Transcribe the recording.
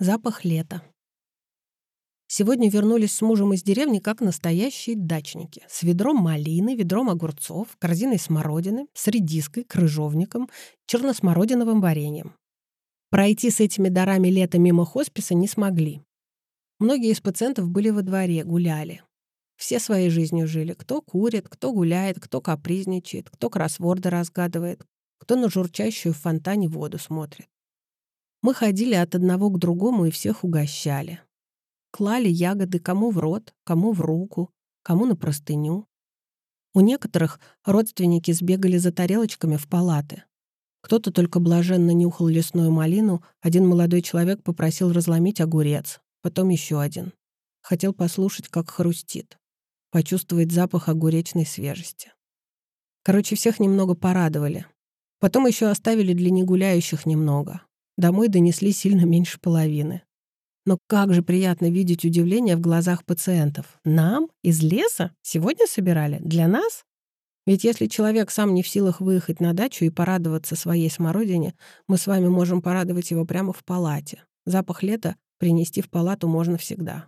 Запах лета. Сегодня вернулись с мужем из деревни как настоящие дачники. С ведром малины, ведром огурцов, корзиной смородины, с редиской, крыжовником, черносмородиновым вареньем. Пройти с этими дарами лета мимо хосписа не смогли. Многие из пациентов были во дворе, гуляли. Все своей жизнью жили. Кто курит, кто гуляет, кто капризничает, кто кроссворды разгадывает, кто на журчащую в фонтане воду смотрит. Мы ходили от одного к другому и всех угощали. Клали ягоды кому в рот, кому в руку, кому на простыню. У некоторых родственники сбегали за тарелочками в палаты. Кто-то только блаженно нюхал лесную малину, один молодой человек попросил разломить огурец, потом еще один. Хотел послушать, как хрустит, почувствовать запах огуречной свежести. Короче, всех немного порадовали. Потом еще оставили для негуляющих немного. Домой донесли сильно меньше половины. Но как же приятно видеть удивление в глазах пациентов. Нам? Из леса? Сегодня собирали? Для нас? Ведь если человек сам не в силах выехать на дачу и порадоваться своей смородине, мы с вами можем порадовать его прямо в палате. Запах лета принести в палату можно всегда.